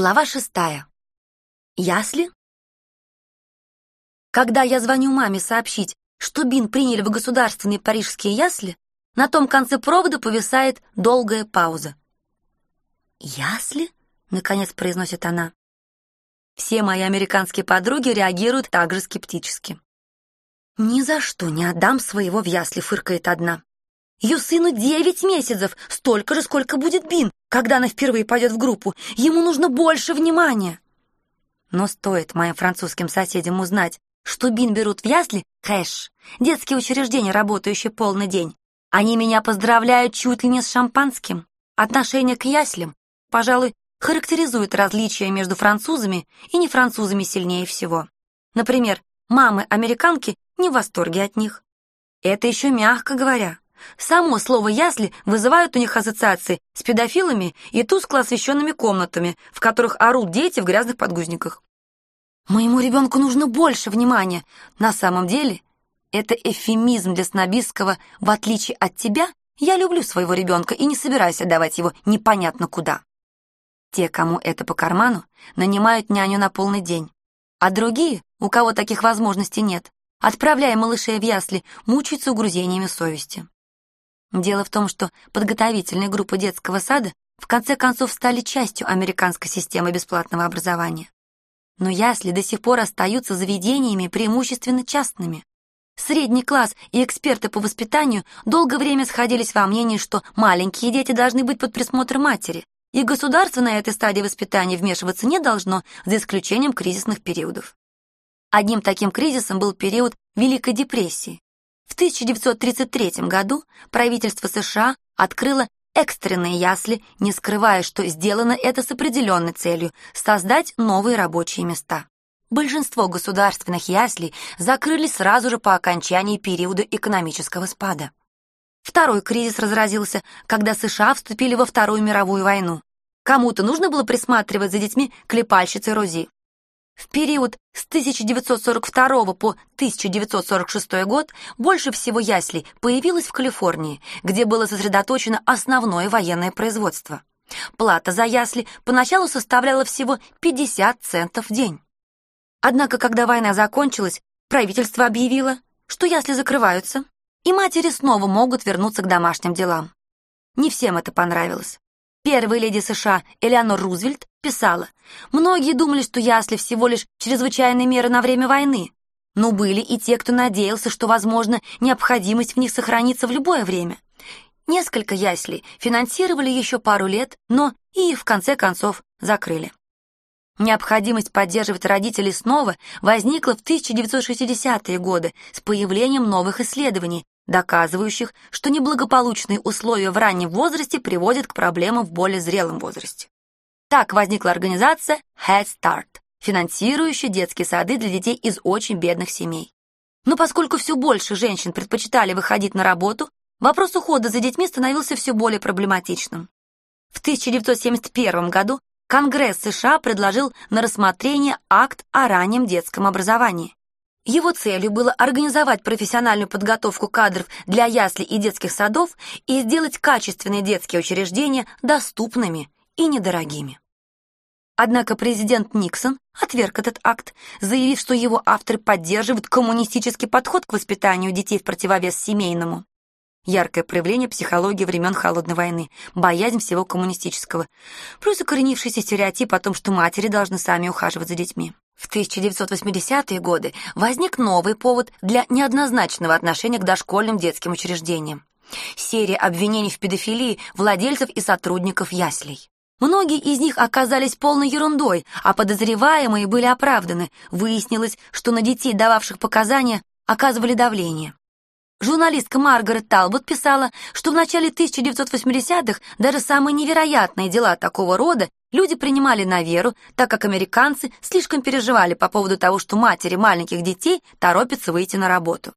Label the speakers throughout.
Speaker 1: Глава шестая. Ясли? Когда я звоню маме сообщить, что Бин приняли в государственные парижские ясли, на том конце провода повисает долгая пауза. «Ясли?» — наконец произносит она. Все мои американские подруги реагируют также скептически. «Ни за что не отдам своего в ясли», — фыркает одна. Ее сыну девять месяцев, столько же, сколько будет Бин, когда она впервые пойдет в группу. Ему нужно больше внимания. Но стоит моим французским соседям узнать, что Бин берут в ясли, кэш, детские учреждения, работающие полный день, они меня поздравляют чуть ли не с шампанским. Отношение к яслям, пожалуй, характеризует различия между французами и нефранцузами сильнее всего. Например, мамы-американки не в восторге от них. Это еще мягко говоря. Само слово «ясли» вызывает у них ассоциации с педофилами и тускло освещенными комнатами, в которых орут дети в грязных подгузниках. Моему ребенку нужно больше внимания. На самом деле, это эвфемизм для снобистского «в отличие от тебя, я люблю своего ребенка и не собираюсь отдавать его непонятно куда». Те, кому это по карману, нанимают няню на полный день, а другие, у кого таких возможностей нет, отправляя малышей в ясли, мучаются угрызениями совести. Дело в том, что подготовительные группы детского сада в конце концов стали частью американской системы бесплатного образования. Но ясли до сих пор остаются заведениями преимущественно частными. Средний класс и эксперты по воспитанию долгое время сходились во мнении, что маленькие дети должны быть под присмотром матери, и государство на этой стадии воспитания вмешиваться не должно, за исключением кризисных периодов. Одним таким кризисом был период Великой депрессии, в 1933 году правительство США открыло экстренные ясли, не скрывая, что сделано это с определенной целью – создать новые рабочие места. Большинство государственных яслей закрыли сразу же по окончании периода экономического спада. Второй кризис разразился, когда США вступили во Вторую мировую войну. Кому-то нужно было присматривать за детьми клепальщицы Рози. В период с 1942 по 1946 год больше всего яслей появилось в Калифорнии, где было сосредоточено основное военное производство. Плата за ясли поначалу составляла всего 50 центов в день. Однако, когда война закончилась, правительство объявило, что ясли закрываются, и матери снова могут вернуться к домашним делам. Не всем это понравилось. Первая леди США Элеонор Рузвельт писала, «Многие думали, что ясли всего лишь чрезвычайные меры на время войны, но были и те, кто надеялся, что, возможно, необходимость в них сохранится в любое время. Несколько яслей финансировали еще пару лет, но и в конце концов закрыли. Необходимость поддерживать родителей снова возникла в 1960-е годы с появлением новых исследований, доказывающих, что неблагополучные условия в раннем возрасте приводят к проблемам в более зрелом возрасте. Так возникла организация Head Start, финансирующая детские сады для детей из очень бедных семей. Но поскольку все больше женщин предпочитали выходить на работу, вопрос ухода за детьми становился все более проблематичным. В 1971 году Конгресс США предложил на рассмотрение акт о раннем детском образовании. Его целью было организовать профессиональную подготовку кадров для яслей и детских садов и сделать качественные детские учреждения доступными и недорогими. Однако президент Никсон отверг этот акт, заявив, что его авторы поддерживают коммунистический подход к воспитанию детей в противовес семейному. Яркое проявление психологии времен Холодной войны, боязнь всего коммунистического, плюс укоренившийся стереотип о том, что матери должны сами ухаживать за детьми. В 1980-е годы возник новый повод для неоднозначного отношения к дошкольным детским учреждениям. Серия обвинений в педофилии владельцев и сотрудников яслей. Многие из них оказались полной ерундой, а подозреваемые были оправданы. Выяснилось, что на детей, дававших показания, оказывали давление. Журналистка Маргарет Талбот писала, что в начале 1980-х даже самые невероятные дела такого рода люди принимали на веру, так как американцы слишком переживали по поводу того, что матери маленьких детей торопятся выйти на работу.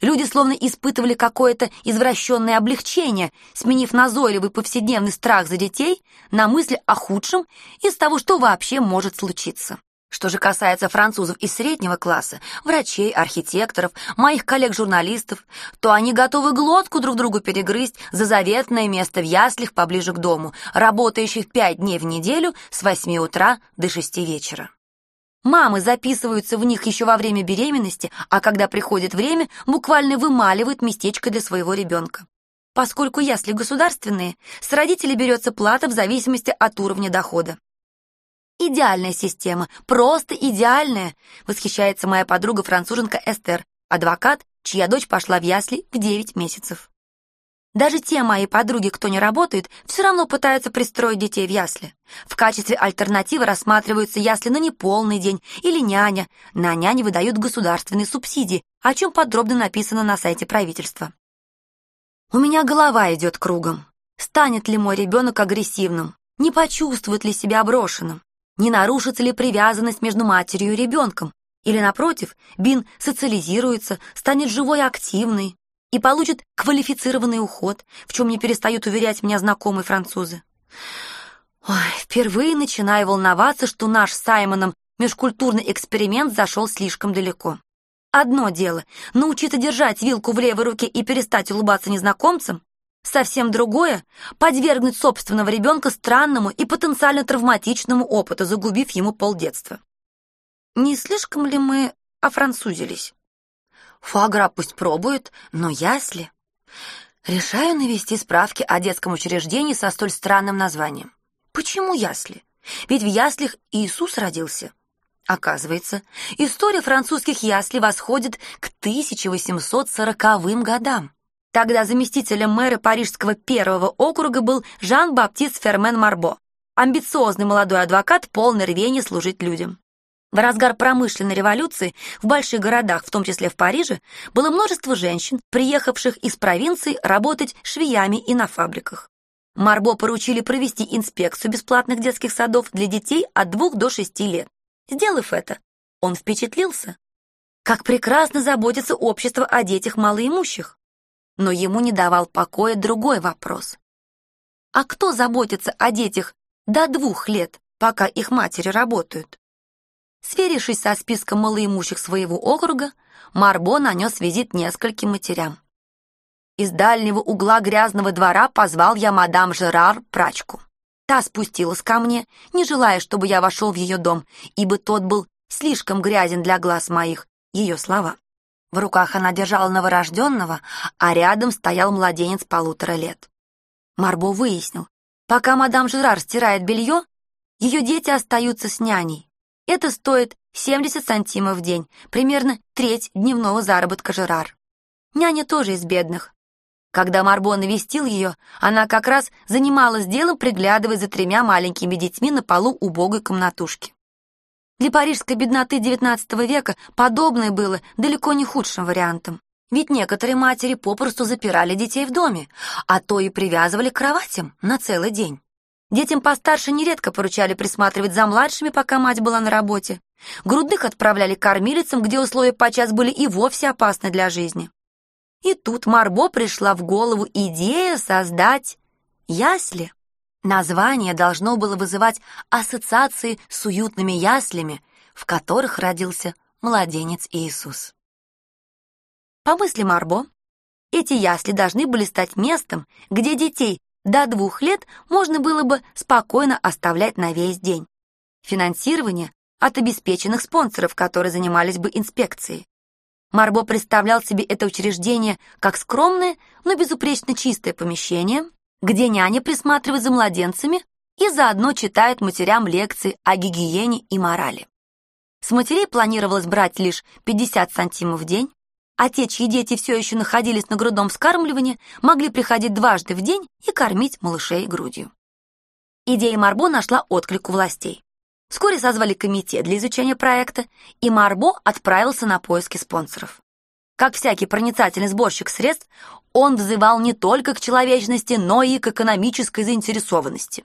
Speaker 1: Люди словно испытывали какое-то извращенное облегчение, сменив назойливый повседневный страх за детей на мысли о худшем из того, что вообще может случиться. Что же касается французов из среднего класса, врачей, архитекторов, моих коллег-журналистов, то они готовы глотку друг другу перегрызть за заветное место в яслях поближе к дому, работающих пять дней в неделю с 8 утра до 6 вечера. Мамы записываются в них еще во время беременности, а когда приходит время, буквально вымаливают местечко для своего ребенка. Поскольку ясли государственные, с родителей берется плата в зависимости от уровня дохода. Идеальная система, просто идеальная, восхищается моя подруга-француженка Эстер, адвокат, чья дочь пошла в ясли в 9 месяцев. Даже те мои подруги, кто не работает, все равно пытаются пристроить детей в ясли. В качестве альтернативы рассматриваются ясли на неполный день или няня. На няне выдают государственные субсидии, о чем подробно написано на сайте правительства. У меня голова идет кругом. Станет ли мой ребенок агрессивным? Не почувствует ли себя брошенным? Не нарушится ли привязанность между матерью и ребенком? Или, напротив, Бин социализируется, станет живой и активной и получит квалифицированный уход, в чем не перестают уверять меня знакомые французы. Ой, впервые начинаю волноваться, что наш с Саймоном межкультурный эксперимент зашел слишком далеко. Одно дело — научиться держать вилку в левой руке и перестать улыбаться незнакомцам, Совсем другое — подвергнуть собственного ребенка странному и потенциально травматичному опыту, загубив ему полдетства. Не слишком ли мы офранцузились? Фуагра пусть пробует, но ясли... Решаю навести справки о детском учреждении со столь странным названием. Почему ясли? Ведь в яслях Иисус родился. Оказывается, история французских яслей восходит к 1840 годам. Тогда заместителем мэра Парижского первого округа был Жан-Баптист Фермен Марбо, амбициозный молодой адвокат, полный рвения служить людям. В разгар промышленной революции в больших городах, в том числе в Париже, было множество женщин, приехавших из провинций работать швеями и на фабриках. Марбо поручили провести инспекцию бесплатных детских садов для детей от 2 до 6 лет. Сделав это, он впечатлился. Как прекрасно заботится общество о детях малоимущих но ему не давал покоя другой вопрос. А кто заботится о детях до двух лет, пока их матери работают? Сверившись со списком малоимущих своего округа, Марбо нанес визит нескольким матерям. Из дальнего угла грязного двора позвал я мадам Жерар, прачку. Та спустилась ко мне, не желая, чтобы я вошел в ее дом, ибо тот был слишком грязен для глаз моих, ее слова. В руках она держала новорожденного, а рядом стоял младенец полутора лет. Марбо выяснил, пока мадам Жерар стирает белье, ее дети остаются с няней. Это стоит 70 сантимов в день, примерно треть дневного заработка Жерар. Няня тоже из бедных. Когда Марбо навестил ее, она как раз занималась делом, приглядывая за тремя маленькими детьми на полу убогой комнатушки. Для парижской бедноты XIX века подобное было далеко не худшим вариантом. Ведь некоторые матери попросту запирали детей в доме, а то и привязывали к кроватям на целый день. Детям постарше нередко поручали присматривать за младшими, пока мать была на работе. Грудных отправляли кормилицам, где условия подчас были и вовсе опасны для жизни. И тут Марбо пришла в голову идея создать ясли. Название должно было вызывать ассоциации с уютными яслями, в которых родился младенец Иисус. По мысли Марбо, эти ясли должны были стать местом, где детей до двух лет можно было бы спокойно оставлять на весь день. Финансирование от обеспеченных спонсоров, которые занимались бы инспекцией. Марбо представлял себе это учреждение как скромное, но безупречно чистое помещение, где няня присматривает за младенцами и заодно читает матерям лекции о гигиене и морали. С матерей планировалось брать лишь 50 сантимов в день, те, чьи дети все еще находились на грудном вскармливании, могли приходить дважды в день и кормить малышей грудью. Идея Марбо нашла отклик у властей. Вскоре созвали комитет для изучения проекта, и Марбо отправился на поиски спонсоров. Как всякий проницательный сборщик средств, он взывал не только к человечности, но и к экономической заинтересованности.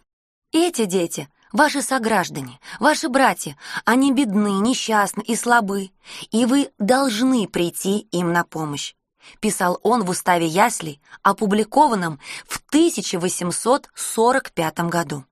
Speaker 1: Эти дети — ваши сограждане, ваши братья, они бедны, несчастны и слабы, и вы должны прийти им на помощь, писал он в уставе Яслей, опубликованном в 1845 году.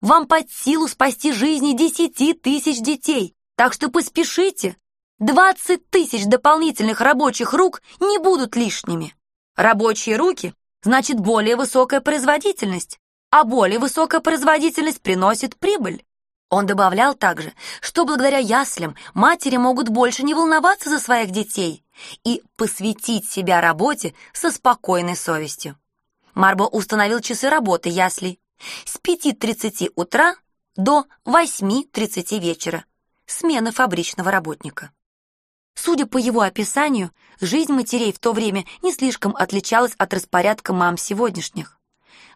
Speaker 1: Вам под силу спасти жизни десяти тысяч детей, Так что поспешите. 20 тысяч дополнительных рабочих рук не будут лишними. Рабочие руки значит более высокая производительность, а более высокая производительность приносит прибыль. Он добавлял также, что благодаря яслям матери могут больше не волноваться за своих детей и посвятить себя работе со спокойной совестью. Марбо установил часы работы яслей с 5.30 утра до 8.30 вечера, смена фабричного работника. Судя по его описанию, жизнь матерей в то время не слишком отличалась от распорядка мам сегодняшних.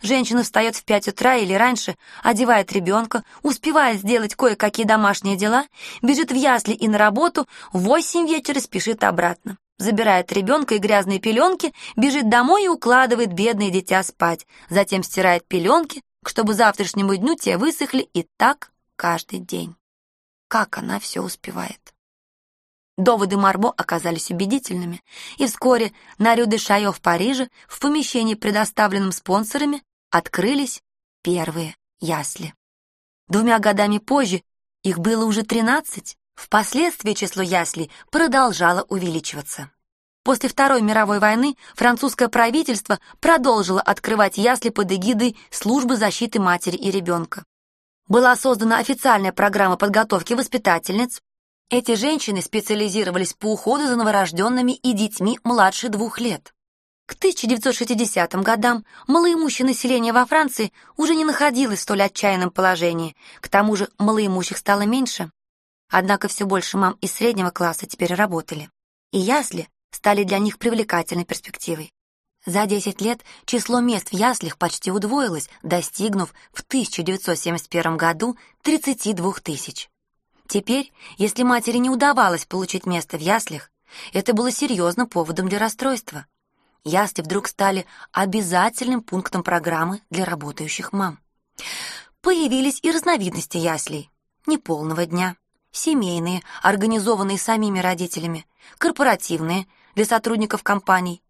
Speaker 1: Женщина встает в пять утра или раньше, одевает ребенка, успевает сделать кое-какие домашние дела, бежит в ясли и на работу, в восемь вечера спешит обратно. Забирает ребенка и грязные пеленки, бежит домой и укладывает бедное дитя спать, затем стирает пеленки, чтобы завтрашнему дню те высохли, и так каждый день. Как она все успевает? Доводы Марбо оказались убедительными, и вскоре на Рю де Шайо в Париже, в помещении, предоставленном спонсорами, открылись первые ясли. Двумя годами позже их было уже 13. Впоследствии число яслей продолжало увеличиваться. После Второй мировой войны французское правительство продолжило открывать ясли под эгидой Службы защиты матери и ребенка. Была создана официальная программа подготовки воспитательниц. Эти женщины специализировались по уходу за новорожденными и детьми младше двух лет. К 1960 годам малоимущее население во Франции уже не находилось в столь отчаянном положении, к тому же малоимущих стало меньше. Однако все больше мам из среднего класса теперь работали, и ясли стали для них привлекательной перспективой. За 10 лет число мест в яслях почти удвоилось, достигнув в 1971 году 32 тысяч. Теперь, если матери не удавалось получить место в яслях, это было серьезным поводом для расстройства ясли вдруг стали обязательным пунктом программы для работающих мам. Появились и разновидности яслей. Неполного дня, семейные, организованные самими родителями, корпоративные, для сотрудников компаний.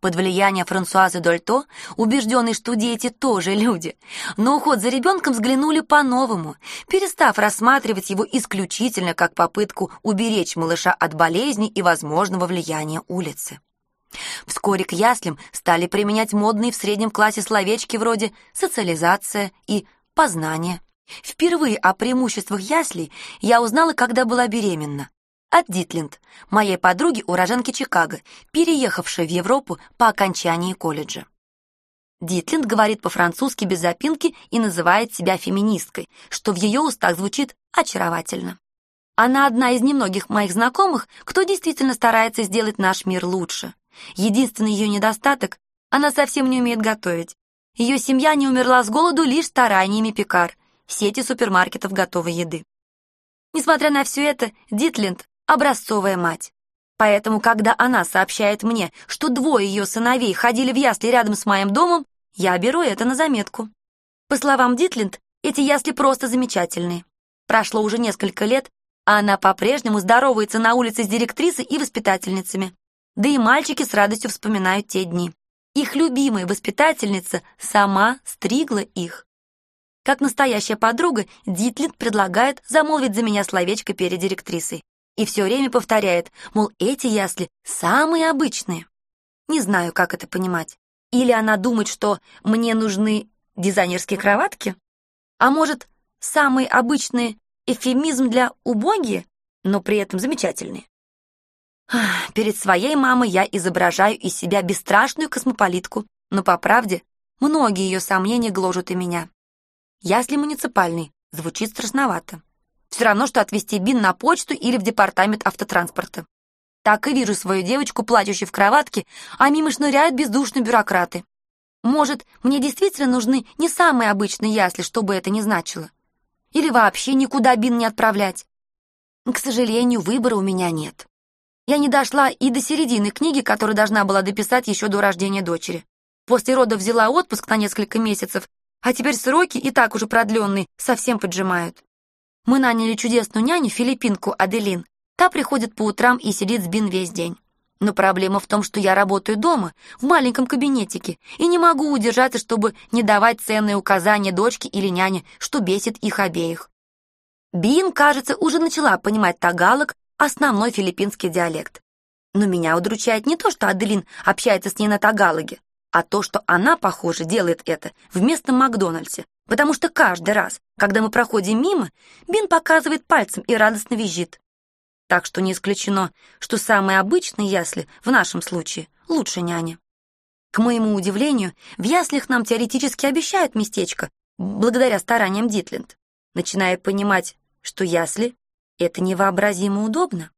Speaker 1: Под влиянием Франсуазы Дольто, убежденные, что дети тоже люди, но уход за ребенком взглянули по-новому, перестав рассматривать его исключительно как попытку уберечь малыша от болезни и возможного влияния улицы. Вскоре к яслям стали применять модные в среднем классе словечки вроде «социализация» и «познание». Впервые о преимуществах яслей я узнала, когда была беременна. От Дитленд, моей подруги уроженки Чикаго, переехавшей в Европу по окончании колледжа. Дитленд говорит по-французски без запинки и называет себя феминисткой, что в ее устах звучит очаровательно. Она одна из немногих моих знакомых, кто действительно старается сделать наш мир лучше. Единственный ее недостаток — она совсем не умеет готовить. Ее семья не умерла с голоду лишь стараниями пекар, сети супермаркетов готовой еды. Несмотря на все это, Дитленд — образцовая мать. Поэтому, когда она сообщает мне, что двое ее сыновей ходили в ясли рядом с моим домом, я беру это на заметку. По словам Дитленд, эти ясли просто замечательные. Прошло уже несколько лет, а она по-прежнему здоровается на улице с директрисой и воспитательницами. Да и мальчики с радостью вспоминают те дни. Их любимая воспитательница сама стригла их. Как настоящая подруга, Дитлин предлагает замолвить за меня словечко перед директрисой. И все время повторяет, мол, эти ясли самые обычные. Не знаю, как это понимать. Или она думает, что мне нужны дизайнерские кроватки? А может, самые обычные эфемизм для убогие, но при этом замечательные? Перед своей мамой я изображаю из себя бесстрашную космополитку, но, по правде, многие ее сомнения гложут и меня. Ясли муниципальный звучит страшновато. Все равно, что отвезти Бин на почту или в департамент автотранспорта. Так и вижу свою девочку, плачущей в кроватке, а мимо шныряют бездушные бюрократы. Может, мне действительно нужны не самые обычные ясли, что бы это ни значило? Или вообще никуда Бин не отправлять? К сожалению, выбора у меня нет. Я не дошла и до середины книги, которую должна была дописать еще до рождения дочери. После родов взяла отпуск на несколько месяцев, а теперь сроки, и так уже продленные, совсем поджимают. Мы наняли чудесную няню, филиппинку Аделин. Та приходит по утрам и сидит с Бин весь день. Но проблема в том, что я работаю дома, в маленьком кабинетике, и не могу удержаться, чтобы не давать ценные указания дочке или няне, что бесит их обеих. Бин, кажется, уже начала понимать тагалок, основной филиппинский диалект. Но меня удручает не то, что Аделин общается с ней на тагалоге, а то, что она, похоже, делает это в местном Макдональдсе, потому что каждый раз, когда мы проходим мимо, Бин показывает пальцем и радостно визжит. Так что не исключено, что самые обычные ясли в нашем случае лучше няни. К моему удивлению, в яслях нам теоретически обещают местечко, благодаря стараниям Дитленд, начиная понимать, что ясли — это невообразимо удобно.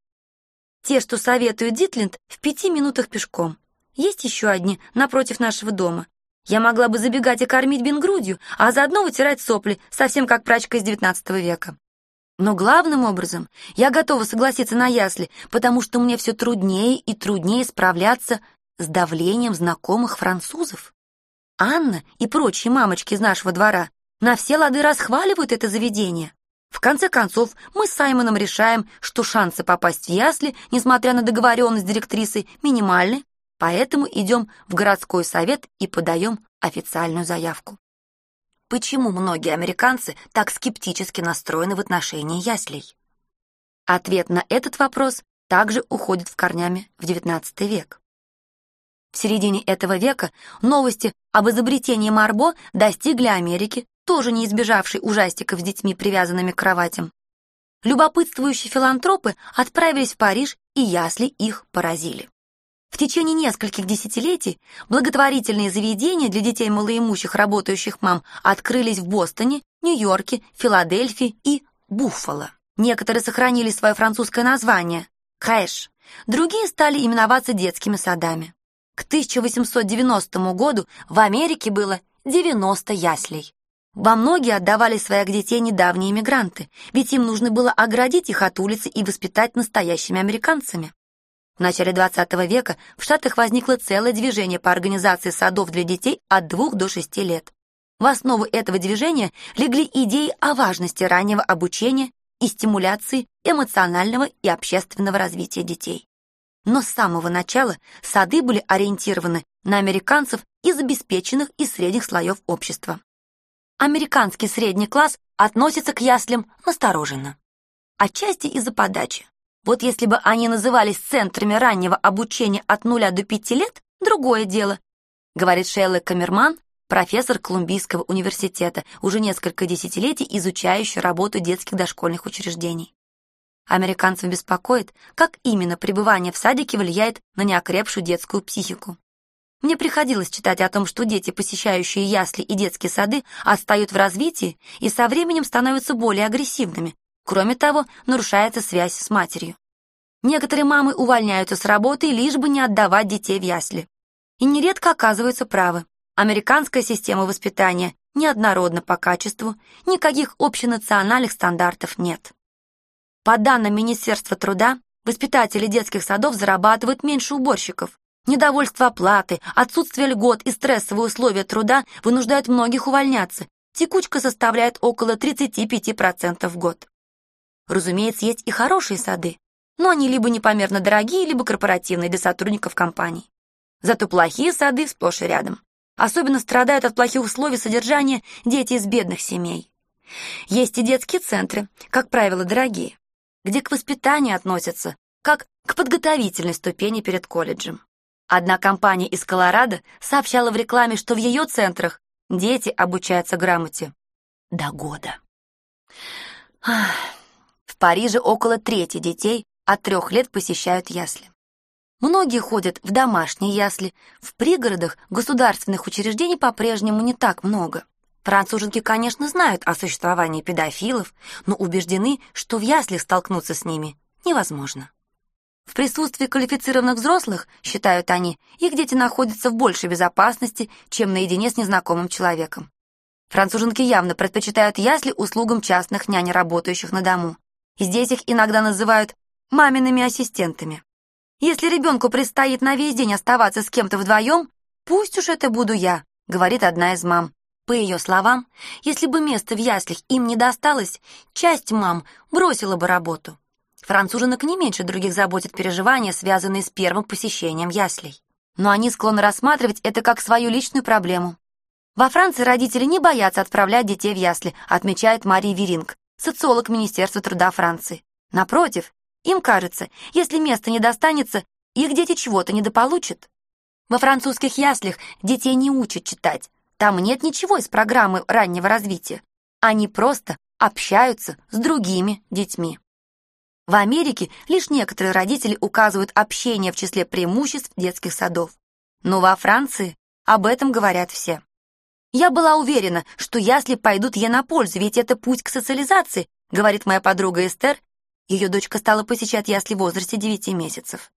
Speaker 1: Те, что советует Дитленд, в пяти минутах пешком. Есть еще одни напротив нашего дома. Я могла бы забегать и кормить Бин грудью, а заодно вытирать сопли, совсем как прачка из XIX века. Но главным образом я готова согласиться на ясли, потому что мне все труднее и труднее справляться с давлением знакомых французов. Анна и прочие мамочки из нашего двора на все лады расхваливают это заведение. В конце концов, мы с Саймоном решаем, что шансы попасть в ясли, несмотря на договоренность с директрисой, минимальны, поэтому идем в городской совет и подаем официальную заявку. Почему многие американцы так скептически настроены в отношении яслей? Ответ на этот вопрос также уходит в корнями в XIX век. В середине этого века новости об изобретении Марбо достигли Америки, тоже не избежавшей ужастиков с детьми, привязанными к кроватям. Любопытствующие филантропы отправились в Париж, и ясли их поразили. В течение нескольких десятилетий благотворительные заведения для детей малоимущих работающих мам открылись в Бостоне, Нью-Йорке, Филадельфии и Буффало. Некоторые сохранили свое французское название – Crèche, другие стали именоваться детскими садами. К 1890 году в Америке было 90 яслей. Во многие отдавали своих детей недавние иммигранты, ведь им нужно было оградить их от улицы и воспитать настоящими американцами. В начале 20 века в Штатах возникло целое движение по организации садов для детей от 2 до 6 лет. В основу этого движения легли идеи о важности раннего обучения и стимуляции эмоционального и общественного развития детей. Но с самого начала сады были ориентированы на американцев из обеспеченных и средних слоев общества. Американский средний класс относится к яслям настороженно. Отчасти из-за подачи. Вот если бы они назывались центрами раннего обучения от нуля до пяти лет, другое дело, говорит Шейла Камерман, профессор Колумбийского университета, уже несколько десятилетий изучающий работу детских дошкольных учреждений. Американцев беспокоит, как именно пребывание в садике влияет на неокрепшую детскую психику. Мне приходилось читать о том, что дети, посещающие ясли и детские сады, отстают в развитии и со временем становятся более агрессивными, Кроме того, нарушается связь с матерью. Некоторые мамы увольняются с работы, лишь бы не отдавать детей в ясли. И нередко оказываются правы. Американская система воспитания неоднородна по качеству, никаких общенациональных стандартов нет. По данным Министерства труда, воспитатели детских садов зарабатывают меньше уборщиков. Недовольство оплаты, отсутствие льгот и стрессовые условия труда вынуждают многих увольняться. Текучка составляет около 35% в год. Разумеется, есть и хорошие сады, но они либо непомерно дорогие, либо корпоративные для сотрудников компаний. Зато плохие сады сплошь и рядом. Особенно страдают от плохих условий содержания дети из бедных семей. Есть и детские центры, как правило, дорогие, где к воспитанию относятся как к подготовительной ступени перед колледжем. Одна компания из Колорадо сообщала в рекламе, что в ее центрах дети обучаются грамоте до года. В Париже около трети детей от трех лет посещают ясли. Многие ходят в домашние ясли, в пригородах государственных учреждений по-прежнему не так много. Француженки, конечно, знают о существовании педофилов, но убеждены, что в яслях столкнуться с ними невозможно. В присутствии квалифицированных взрослых, считают они, их дети находятся в большей безопасности, чем наедине с незнакомым человеком. Француженки явно предпочитают ясли услугам частных нянь, работающих на дому. Здесь их иногда называют мамиными ассистентами. Если ребенку предстоит на весь день оставаться с кем-то вдвоем, пусть уж это буду я, говорит одна из мам. По ее словам, если бы место в яслях им не досталось, часть мам бросила бы работу. Француженок не меньше других заботят переживания, связанные с первым посещением яслей. Но они склонны рассматривать это как свою личную проблему. Во Франции родители не боятся отправлять детей в ясли, отмечает Мария Веринг, социолог Министерства труда Франции. Напротив, им кажется, если место не достанется, их дети чего-то недополучат. Во французских яслях детей не учат читать. Там нет ничего из программы раннего развития. Они просто общаются с другими детьми. В Америке лишь некоторые родители указывают общение в числе преимуществ детских садов. Но во Франции об этом говорят все. Я была уверена, что ясли пойдут ей на пользу, ведь это путь к социализации, говорит моя подруга Эстер. Ее дочка стала посещать ясли в возрасте 9 месяцев.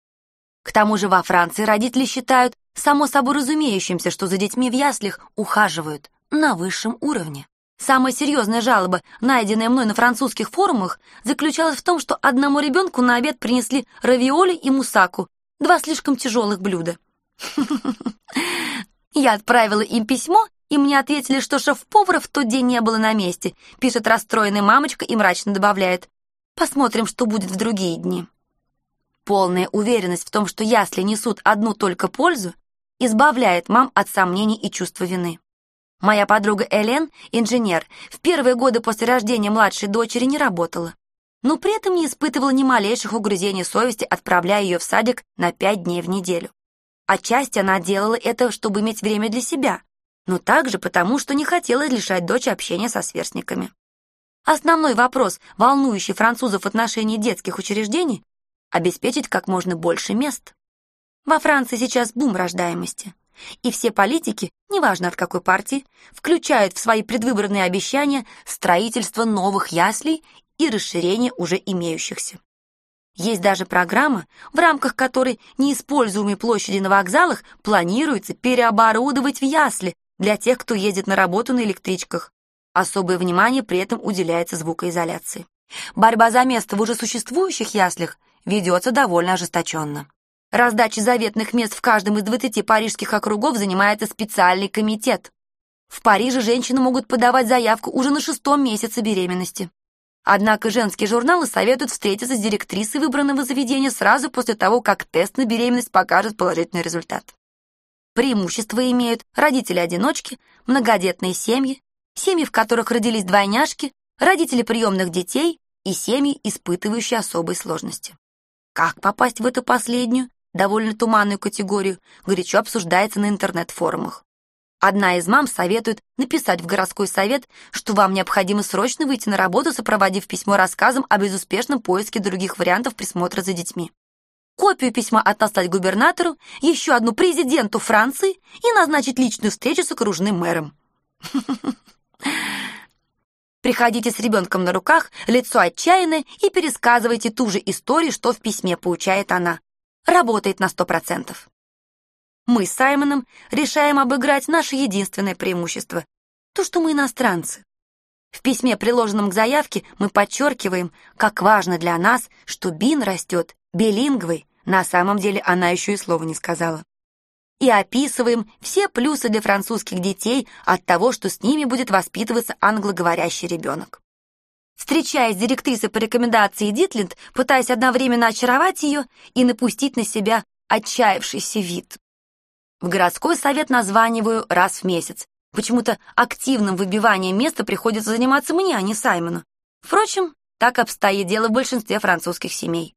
Speaker 1: К тому же во Франции родители считают само собой разумеющимся, что за детьми в яслях ухаживают на высшем уровне. Самая серьезная жалоба, найденная мной на французских форумах, заключалась в том, что одному ребенку на обед принесли равиоли и мусаку, два слишком тяжелых блюда. Я отправила им письмо, и мне ответили, что шеф-повара в тот день не было на месте, пишет расстроенная мамочка и мрачно добавляет. Посмотрим, что будет в другие дни. Полная уверенность в том, что ясли несут одну только пользу, избавляет мам от сомнений и чувства вины. Моя подруга Элен, инженер, в первые годы после рождения младшей дочери не работала, но при этом не испытывала ни малейших угрызений совести, отправляя ее в садик на пять дней в неделю. Отчасти она делала это, чтобы иметь время для себя, но также потому, что не хотела лишать дочь общения со сверстниками. Основной вопрос, волнующий французов в отношении детских учреждений, обеспечить как можно больше мест. Во Франции сейчас бум рождаемости, и все политики, неважно от какой партии, включают в свои предвыборные обещания строительство новых яслей и расширение уже имеющихся. Есть даже программа, в рамках которой неиспользуемые площади на вокзалах планируется переоборудовать в ясли для тех, кто едет на работу на электричках. Особое внимание при этом уделяется звукоизоляции. Борьба за место в уже существующих яслях ведется довольно ожесточенно. Раздачей заветных мест в каждом из 20 парижских округов занимается специальный комитет. В Париже женщины могут подавать заявку уже на шестом месяце беременности. Однако женские журналы советуют встретиться с директрисой выбранного заведения сразу после того, как тест на беременность покажет положительный результат. Преимущества имеют родители-одиночки, многодетные семьи, семьи, в которых родились двойняшки, родители приемных детей и семьи, испытывающие особые сложности. Как попасть в эту последнюю, довольно туманную категорию, горячо обсуждается на интернет-форумах. Одна из мам советует написать в городской совет, что вам необходимо срочно выйти на работу, сопроводив письмо рассказом о безуспешном поиске других вариантов присмотра за детьми. Копию письма отослать губернатору, еще одну президенту Франции и назначить личную встречу с окружным мэром. Приходите с ребенком на руках, лицо отчаянное, и пересказывайте ту же историю, что в письме получает она. Работает на сто процентов. Мы с Саймоном решаем обыграть наше единственное преимущество — то, что мы иностранцы. В письме, приложенном к заявке, мы подчеркиваем, как важно для нас, что Бин растет билингвой, на самом деле она еще и слова не сказала. И описываем все плюсы для французских детей от того, что с ними будет воспитываться англоговорящий ребенок. Встречаясь с директрисой по рекомендации Дитленд, пытаясь одновременно очаровать ее и напустить на себя отчаявшийся вид. В городской совет названиваю раз в месяц. Почему-то активным выбиванием места приходится заниматься мне, а не Саймону. Впрочем, так обстоит дело в большинстве французских семей.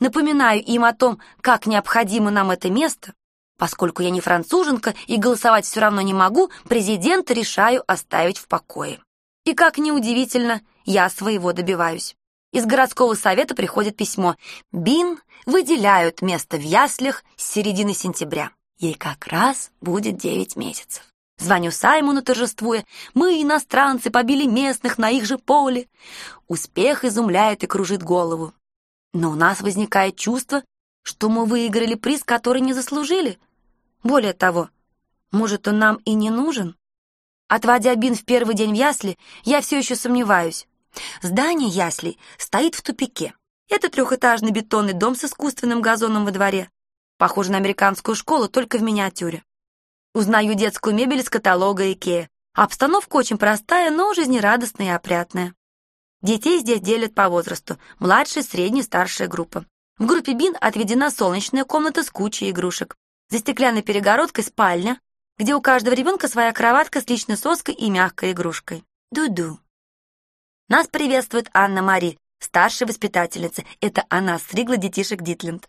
Speaker 1: Напоминаю им о том, как необходимо нам это место. Поскольку я не француженка и голосовать все равно не могу, президента решаю оставить в покое. И как неудивительно, я своего добиваюсь. Из городского совета приходит письмо. Бин выделяют место в яслях с середины сентября. Ей как раз будет девять месяцев. Звоню Саймону, торжествуя. Мы, иностранцы, побили местных на их же поле. Успех изумляет и кружит голову. Но у нас возникает чувство, что мы выиграли приз, который не заслужили. Более того, может, он нам и не нужен? Отводя Бин в первый день в ясли, я все еще сомневаюсь. Здание яслей стоит в тупике. Это трехэтажный бетонный дом с искусственным газоном во дворе. Похоже на американскую школу, только в миниатюре. Узнаю детскую мебель из каталога Икеа. Обстановка очень простая, но жизнерадостная и опрятная. Детей здесь делят по возрасту. Младшая, средняя, старшая группа. В группе БИН отведена солнечная комната с кучей игрушек. За стеклянной перегородкой спальня, где у каждого ребенка своя кроватка с личной соской и мягкой игрушкой. Ду-ду. Нас приветствует Анна-Мари, старшая воспитательница. Это она стригла детишек Дитленд.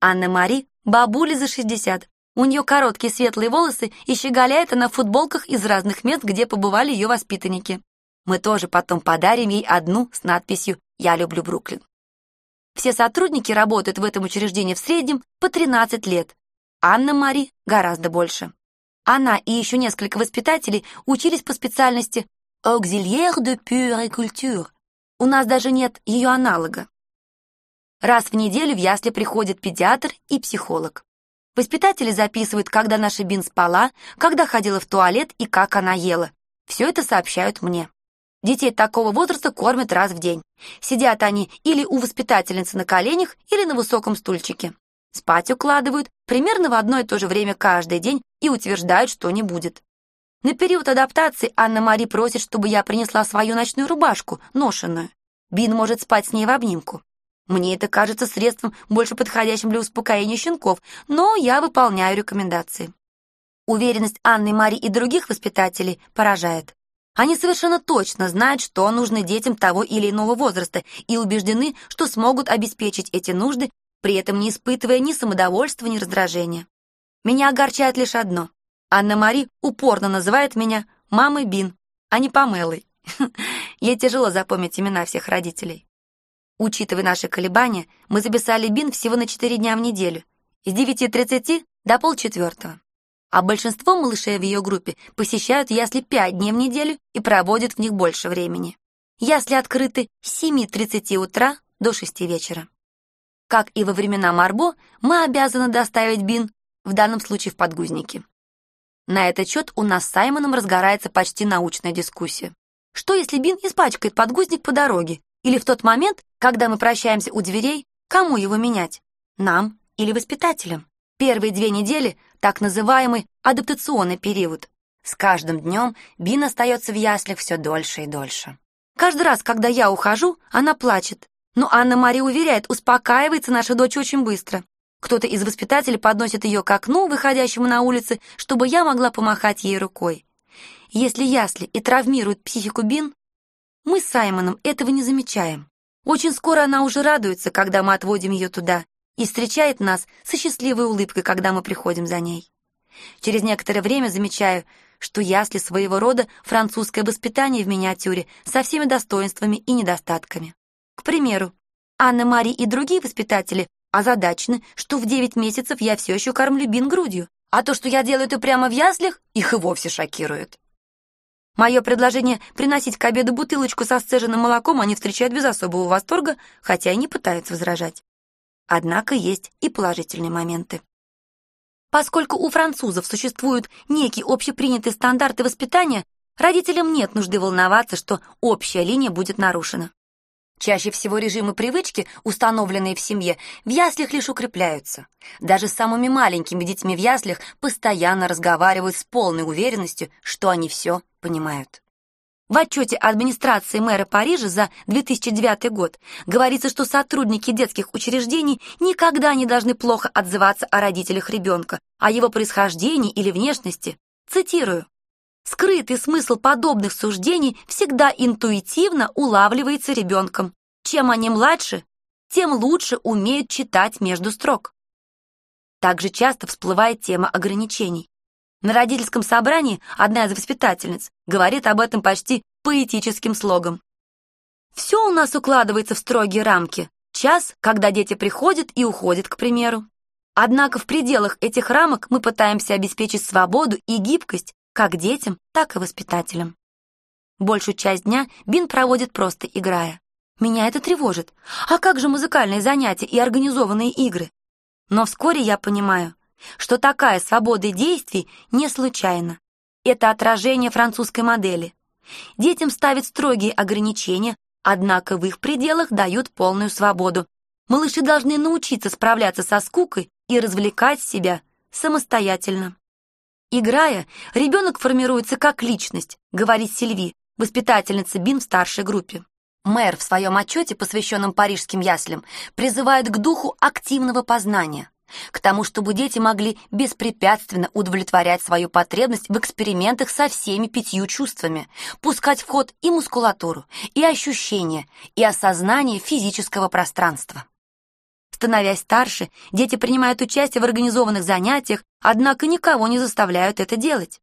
Speaker 1: Анна-Мари — бабуля за 60. У нее короткие светлые волосы, и щеголяет она в футболках из разных мест, где побывали ее воспитанники. Мы тоже потом подарим ей одну с надписью «Я люблю Бруклин». Все сотрудники работают в этом учреждении в среднем по 13 лет. Анна-Мари гораздо больше. Она и еще несколько воспитателей учились по специальности «Auxiliaire de puériculture». У нас даже нет ее аналога. Раз в неделю в ясли приходит педиатр и психолог. Воспитатели записывают, когда наша Бин спала, когда ходила в туалет и как она ела. Все это сообщают мне. Детей такого возраста кормят раз в день. Сидят они или у воспитательницы на коленях, или на высоком стульчике. Спать укладывают примерно в одно и то же время каждый день и утверждают, что не будет. На период адаптации Анна-Мари просит, чтобы я принесла свою ночную рубашку, ношеную. Бин может спать с ней в обнимку. Мне это кажется средством, больше подходящим для успокоения щенков, но я выполняю рекомендации. Уверенность Анны, Мари и других воспитателей поражает. Они совершенно точно знают, что нужно детям того или иного возраста, и убеждены, что смогут обеспечить эти нужды, при этом не испытывая ни самодовольства, ни раздражения. Меня огорчает лишь одно. Анна-Мари упорно называет меня мамой Бин, а не Памелой. Ей тяжело запомнить имена всех родителей. Учитывая наши колебания, мы записали БИН всего на 4 дня в неделю, с 9.30 до полчетвертого. А большинство малышей в ее группе посещают ясли 5 дней в неделю и проводят в них больше времени. Ясли открыты с 7.30 утра до 6 вечера. Как и во времена Марбо, мы обязаны доставить БИН, в данном случае в подгузники. На этот счет у нас с Саймоном разгорается почти научная дискуссия. Что, если Бин испачкает подгузник по дороге или в тот момент, когда мы прощаемся у дверей, кому его менять? Нам или воспитателям? Первые две недели — так называемый адаптационный период. С каждым днем Бин остается в яслях все дольше и дольше. Каждый раз, когда я ухожу, она плачет. Но Анна-Мария уверяет, успокаивается наша дочь очень быстро. Кто-то из воспитателей подносит ее к окну, выходящему на улице, чтобы я могла помахать ей рукой. Если ясли и травмируют психику Бин, мы с Саймоном этого не замечаем. Очень скоро она уже радуется, когда мы отводим ее туда, и встречает нас со счастливой улыбкой, когда мы приходим за ней. Через некоторое время замечаю, что ясли своего рода французское воспитание в миниатюре со всеми достоинствами и недостатками. К примеру, Анна-Мари и другие воспитатели озадачены, что в 9 месяцев я все еще кормлю Бин грудью, а то, что я делаю это прямо в яслях, их и вовсе шокирует. Мое предложение приносить к обеду бутылочку со сцеженным молоком они встречают без особого восторга, хотя и не пытаются возражать. Однако есть и положительные моменты. Поскольку у французов существуют некие общепринятые стандарты воспитания, родителям нет нужды волноваться, что общая линия будет нарушена. Чаще всего режимы привычки, установленные в семье, в яслях лишь укрепляются. Даже с самыми маленькими детьми в яслях постоянно разговаривают с полной уверенностью, что они все понимают. В отчете администрации мэра Парижа за 2009 год говорится, что сотрудники детских учреждений никогда не должны плохо отзываться о родителях ребенка, о его происхождении или внешности. Цитирую. Скрытый смысл подобных суждений всегда интуитивно улавливается ребенком. Чем они младше, тем лучше умеют читать между строк. Также часто всплывает тема ограничений. На родительском собрании одна из воспитательниц говорит об этом почти поэтическим слогом. Все у нас укладывается в строгие рамки. Час, когда дети приходят и уходят, к примеру. Однако в пределах этих рамок мы пытаемся обеспечить свободу и гибкость как детям, так и воспитателям. Большую часть дня Бин проводит просто играя. Меня это тревожит. А как же музыкальные занятия и организованные игры? Но вскоре я понимаю, что такая свобода действий не случайна. Это отражение французской модели. Детям ставят строгие ограничения, однако в их пределах дают полную свободу. Малыши должны научиться справляться со скукой и развлекать себя самостоятельно. Играя, ребенок формируется как личность, говорит Сильви, воспитательница БИН в старшей группе. Мэр в своем отчете, посвященном парижским яслям, призывает к духу активного познания. К тому, чтобы дети могли беспрепятственно удовлетворять свою потребность в экспериментах со всеми пятью чувствами, пускать в ход и мускулатуру, и ощущения, и осознание физического пространства. Становясь старше, дети принимают участие в организованных занятиях, однако никого не заставляют это делать.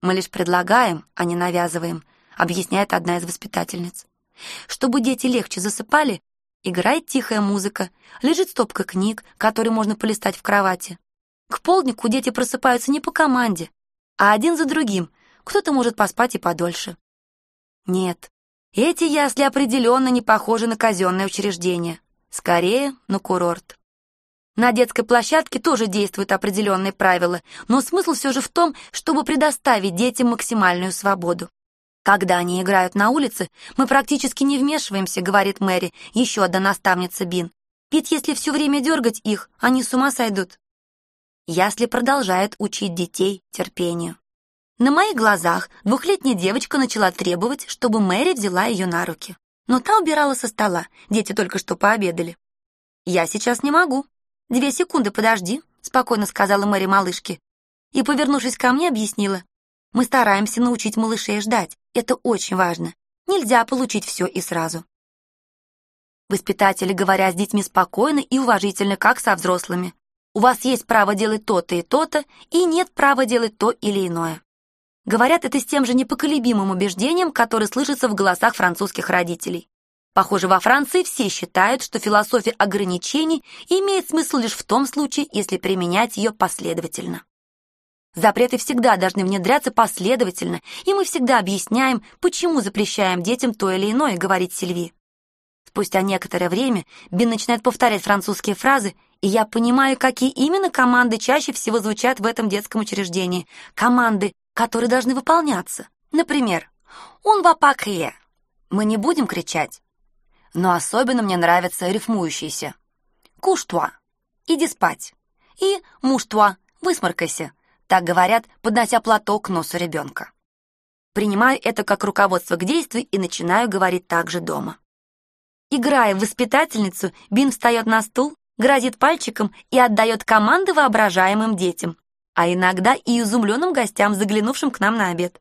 Speaker 1: Мы лишь предлагаем, а не навязываем, объясняет одна из воспитательниц. Чтобы дети легче засыпали, играет тихая музыка, лежит стопка книг, которые можно полистать в кровати. К полднику дети просыпаются не по команде, а один за другим, кто-то может поспать и подольше. Нет, эти ясли определенно не похожи на казенное учреждение, скорее на курорт. На детской площадке тоже действуют определенные правила, но смысл все же в том, чтобы предоставить детям максимальную свободу. Когда они играют на улице, мы практически не вмешиваемся, говорит Мэри, еще одна наставница Бин. Ведь если все время дергать их, они с ума сойдут. Ясли продолжает учить детей терпению. На моих глазах двухлетняя девочка начала требовать, чтобы Мэри взяла ее на руки. Но та убирала со стола, дети только что пообедали. «Я сейчас не могу. Две секунды подожди», — спокойно сказала Мэри малышке. И, повернувшись ко мне, объяснила. «Мы стараемся научить малышей ждать. Это очень важно. Нельзя получить все и сразу. Воспитатели говорят с детьми спокойно и уважительно, как со взрослыми. У вас есть право делать то-то и то-то, и нет права делать то или иное. Говорят это с тем же непоколебимым убеждением, которое слышится в голосах французских родителей. Похоже, во Франции все считают, что философия ограничений имеет смысл лишь в том случае, если применять ее последовательно. Запреты всегда должны внедряться последовательно, и мы всегда объясняем, почему запрещаем детям то или иное, говорит Сильви. Спустя некоторое время Бин начинает повторять французские фразы, и я понимаю, какие именно команды чаще всего звучат в этом детском учреждении. Команды, которые должны выполняться. Например, «Он pas crier». Мы не будем кричать. Но особенно мне нравятся рифмующиеся. «Куш-toi» — «иди спать» и «муж-toi» — «высморкайся», так говорят, поднося платок к носу ребенка. Принимаю это как руководство к действию и начинаю говорить так же дома. Играя в воспитательницу, Бин встает на стул, грозит пальчиком и отдает команды воображаемым детям, а иногда и изумленным гостям, заглянувшим к нам на обед.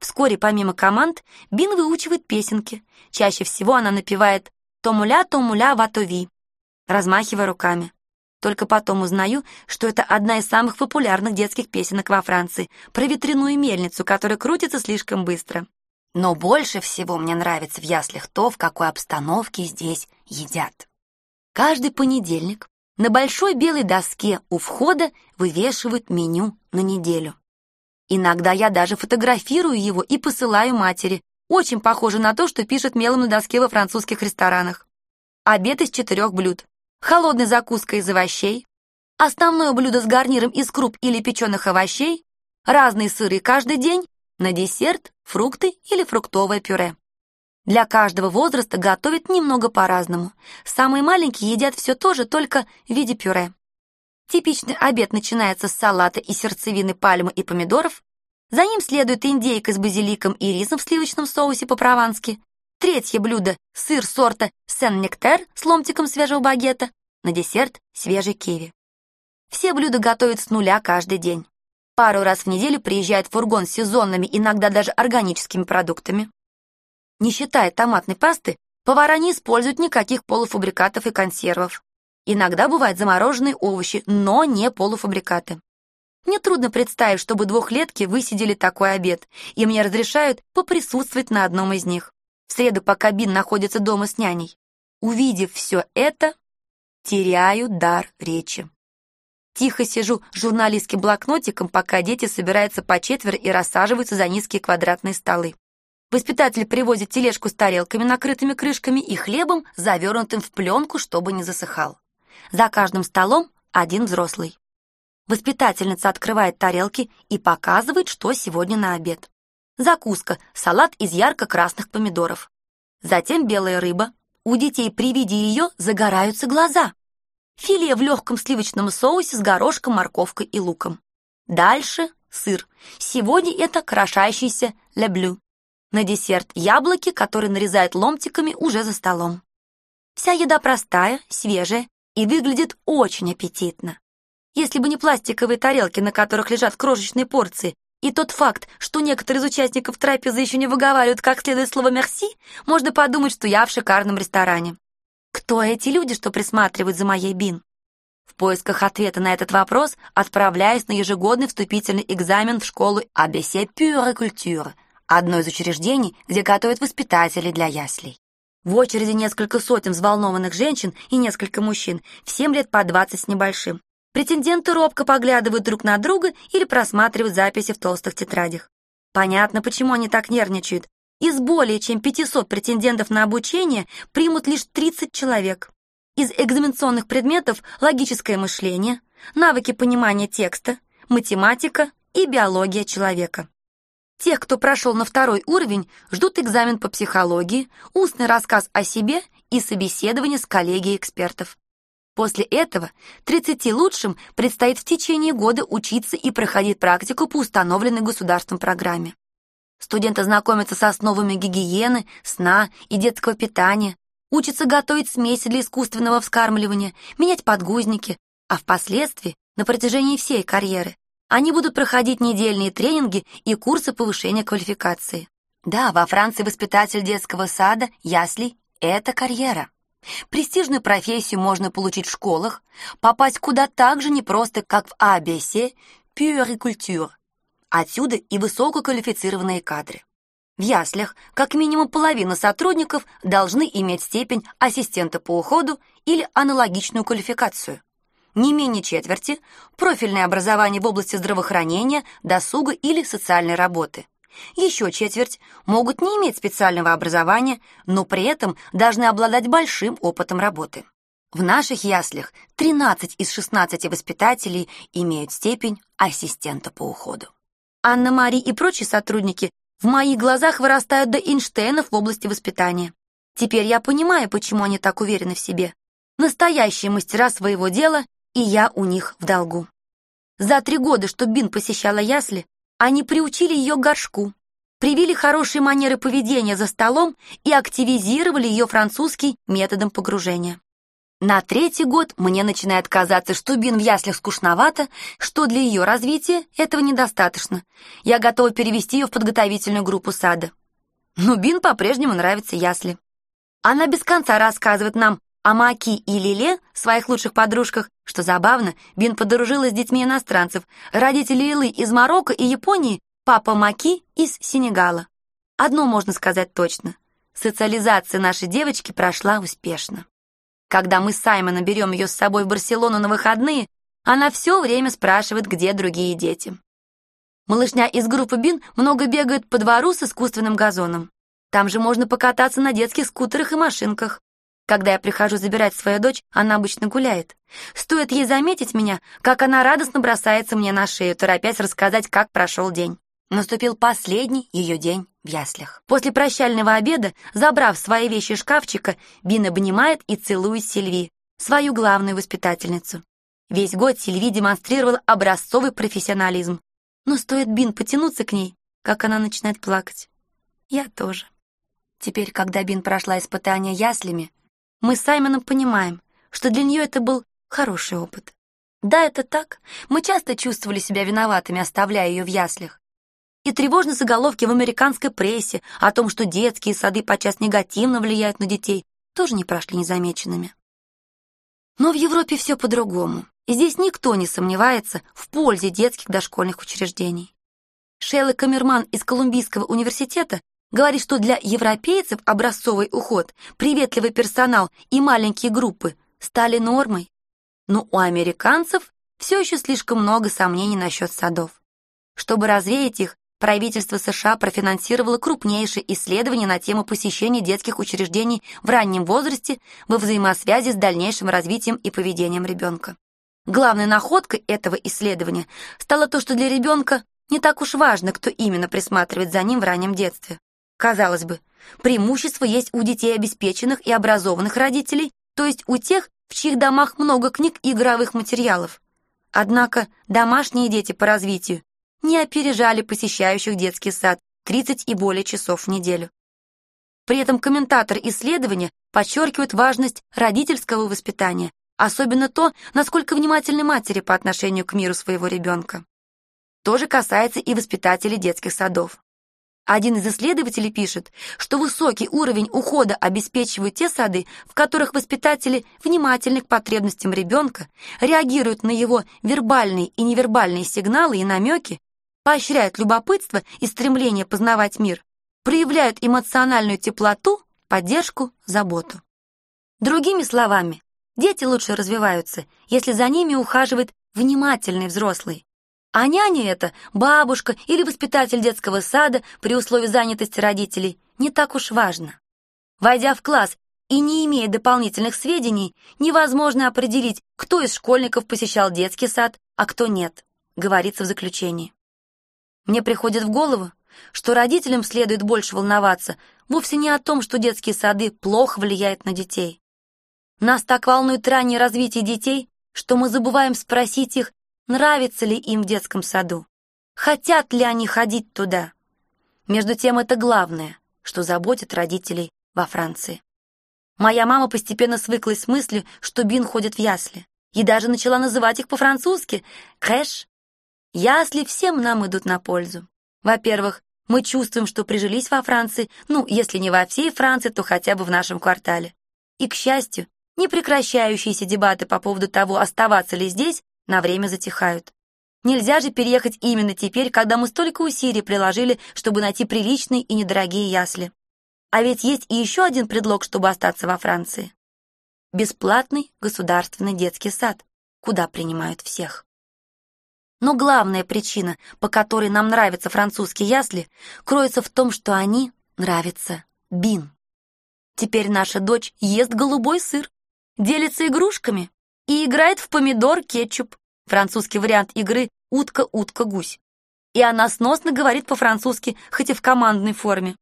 Speaker 1: Вскоре, помимо команд, Бин выучивает песенки. Чаще всего она напевает «Томуля, томуля, ватови», размахивая руками. Только потом узнаю, что это одна из самых популярных детских песенок во Франции про ветряную мельницу, которая крутится слишком быстро. Но больше всего мне нравится в яслях то, в какой обстановке здесь едят. Каждый понедельник на большой белой доске у входа вывешивают меню на неделю. Иногда я даже фотографирую его и посылаю матери. Очень похоже на то, что пишет мелом на доске во французских ресторанах. Обед из четырех блюд холодной закуской из овощей, основное блюдо с гарниром из круп или печеных овощей, разные сыры каждый день, на десерт фрукты или фруктовое пюре. Для каждого возраста готовят немного по-разному. Самые маленькие едят все то же, только в виде пюре. Типичный обед начинается с салата и сердцевины пальмы и помидоров. За ним следует индейка с базиликом и рисом в сливочном соусе по-провански, Третье блюдо — сыр сорта Сен-Нектер с ломтиком свежего багета. На десерт — свежий киви. Все блюда готовят с нуля каждый день. Пару раз в неделю приезжает фургон с сезонными, иногда даже органическими продуктами. Не считая томатной пасты, повара не используют никаких полуфабрикатов и консервов. Иногда бывают замороженные овощи, но не полуфабрикаты. Мне трудно представить, чтобы двухлетки высидели такой обед, и мне разрешают поприсутствовать на одном из них в среду, пока Бин находится дома с няней. Увидев все это, теряю дар речи. Тихо сижу с журналистским блокнотиком, пока дети собираются по четверо и рассаживаются за низкие квадратные столы. Воспитатель привозит тележку с тарелками, накрытыми крышками, и хлебом, завернутым в пленку, чтобы не засыхал. За каждым столом один взрослый. Воспитательница открывает тарелки и показывает, что сегодня на обед. Закуска – салат из ярко-красных помидоров. Затем белая рыба. У детей при виде ее загораются глаза. Филе в легком сливочном соусе с горошком, морковкой и луком. Дальше сыр. Сегодня это крошащийся леблю. На десерт яблоки, которые нарезают ломтиками уже за столом. Вся еда простая, свежая, и выглядит очень аппетитно. Если бы не пластиковые тарелки, на которых лежат крошечные порции, и тот факт, что некоторые из участников трапезы еще не выговаривают как следует слово «мерси», можно подумать, что я в шикарном ресторане. Кто эти люди, что присматривают за моей бин? В поисках ответа на этот вопрос отправляюсь на ежегодный вступительный экзамен в школу ABC Pure Culture, одно из учреждений, где готовят воспитателей для яслей. В очереди несколько сотен взволнованных женщин и несколько мужчин, всем лет по 20 с небольшим. Претенденты робко поглядывают друг на друга или просматривают записи в толстых тетрадях. Понятно, почему они так нервничают. Из более чем 500 претендентов на обучение примут лишь 30 человек. Из экзаменационных предметов логическое мышление, навыки понимания текста, математика и биология человека. Тех, кто прошел на второй уровень, ждут экзамен по психологии, устный рассказ о себе и собеседование с коллегией экспертов. После этого 30 лучшим предстоит в течение года учиться и проходить практику по установленной государством программе. Студенты знакомятся с основами гигиены, сна и детского питания, учатся готовить смеси для искусственного вскармливания, менять подгузники, а впоследствии, на протяжении всей карьеры, они будут проходить недельные тренинги и курсы повышения квалификации. Да, во Франции воспитатель детского сада, яслей — это карьера. Престижную профессию можно получить в школах, попасть куда так же непросто, как в АБС, пюрикультур. Отсюда и высококвалифицированные кадры. В яслях как минимум половина сотрудников должны иметь степень ассистента по уходу или аналогичную квалификацию не менее четверти профильное образование в области здравоохранения, досуга или социальной работы. Еще четверть могут не иметь специального образования, но при этом должны обладать большим опытом работы. В наших яслях 13 из 16 воспитателей имеют степень ассистента по уходу. Анна-Мари и прочие сотрудники в моих глазах вырастают до Эйнштейнов в области воспитания. Теперь я понимаю, почему они так уверены в себе. Настоящие мастера своего дела и я у них в долгу. За три года, что Бин посещала ясли, они приучили ее к горшку, привили хорошие манеры поведения за столом и активизировали ее французский методом погружения. На третий год мне начинает казаться, что Бин в яслях скучновато, что для ее развития этого недостаточно. Я готова перевести ее в подготовительную группу сада. Но Бин по-прежнему нравится ясли. Она без конца рассказывает нам а Маки и Лиле, своих лучших подружках, что забавно, Бин подружилась с детьми иностранцев, родители Лилы из Марокко и Японии, папа Маки из Сенегала. Одно можно сказать точно. Социализация нашей девочки прошла успешно. Когда мы с Саймоном берем ее с собой в Барселону на выходные, она все время спрашивает, где другие дети. Малышня из группы Бин много бегает по двору с искусственным газоном. Там же можно покататься на детских скутерах и машинках. Когда я прихожу забирать свою дочь, она обычно гуляет. Стоит ей заметить меня, как она радостно бросается мне на шею, торопясь рассказать, как прошел день. Наступил последний ее день в яслях. После прощального обеда, забрав свои вещи из шкафчика, Бин обнимает и целует Сильви, свою главную воспитательницу. Весь год Сильви демонстрировала образцовый профессионализм. Но стоит Бин потянуться к ней, как она начинает плакать. Я тоже. Теперь, когда Бин прошла испытание яслями, мы с Саймоном понимаем, что для нее это был хороший опыт. Да, это так. Мы часто чувствовали себя виноватыми, оставляя ее в яслях. И тревожные заголовки в американской прессе о том, что детские сады подчас негативно влияют на детей, тоже не прошли незамеченными. Но в Европе все по-другому, и здесь никто не сомневается в пользе детских дошкольных учреждений. Шейла Камерман из Колумбийского университета говорит, что для европейцев образцовый уход, приветливый персонал и маленькие группы стали нормой. Но у американцев все еще слишком много сомнений насчет садов. Чтобы развеять их, правительство США профинансировало крупнейшее исследование на тему посещения детских учреждений в раннем возрасте во взаимосвязи с дальнейшим развитием и поведением ребенка. Главной находкой этого исследования стало то, что для ребенка не так уж важно, кто именно присматривает за ним в раннем детстве. Казалось бы, преимущество есть у детей обеспеченных и образованных родителей, то есть у тех, в чьих домах много книг и игровых материалов. Однако домашние дети по развитию не опережали посещающих детский сад 30 и более часов в неделю. При этом комментатор исследования подчеркивает важность родительского воспитания, Особенно то, насколько внимательны матери по отношению к миру своего ребенка. То же касается и воспитателей детских садов. Один из исследователей пишет, что высокий уровень ухода обеспечивают те сады, в которых воспитатели внимательны к потребностям ребенка, реагируют на его вербальные и невербальные сигналы и намеки, поощряют любопытство и стремление познавать мир, проявляют эмоциональную теплоту, поддержку, заботу. Другими словами, дети лучше развиваются, если за ними ухаживает внимательный взрослый. А няня это, бабушка или воспитатель детского сада при условии занятости родителей, не так уж важно. Войдя в класс и не имея дополнительных сведений, невозможно определить, кто из школьников посещал детский сад, а кто нет, говорится в заключении. Мне приходит в голову, что родителям следует больше волноваться вовсе не о том, что детские сады плохо влияют на детей. Нас так волнует раннее развитие детей, что мы забываем спросить их, нравится ли им в детском саду, хотят ли они ходить туда. Между тем это главное, что заботит родителей во Франции. Моя мама постепенно свыклась с мыслью, что Бин ходит в ясли, и даже начала называть их по-французски «крэш». Ясли всем нам идут на пользу. Во-первых, мы чувствуем, что прижились во Франции, ну, если не во всей Франции, то хотя бы в нашем квартале. И, к счастью, непрекращающиеся дебаты по поводу того, оставаться ли здесь, на время затихают. Нельзя же переехать именно теперь, когда мы столько усилий приложили, чтобы найти приличные и недорогие ясли. А ведь есть и еще один предлог, чтобы остаться во Франции. Бесплатный государственный детский сад, куда принимают всех. Но главная причина, по которой нам нравятся французские ясли, кроется в том, что они нравятся Бин. Теперь наша дочь ест голубой сыр, делится игрушками и играет в помидор-кетчуп, французский вариант игры «утка-утка-гусь». И она сносно говорит по-французски, хоть и в командной форме.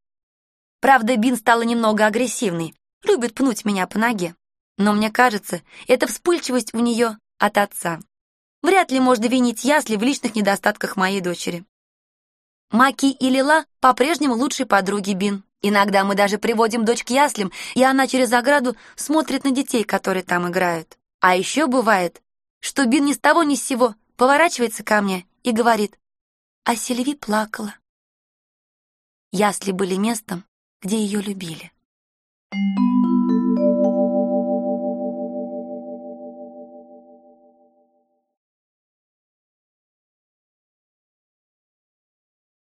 Speaker 1: Правда, Бин стала немного агрессивной, любит пнуть меня по ноге. Но мне кажется, эта вспыльчивость у нее от отца. Вряд ли можно винить ясли в личных недостатках моей дочери. Маки и Лила по-прежнему лучшие подруги Бин. Иногда мы даже приводим дочь к яслям, и она через ограду смотрит на детей, которые там играют. А еще бывает, что Бин ни с того ни с сего поворачивается ко мне и говорит, а Сильви плакала. Ясли были местом, где ее любили. Thank you.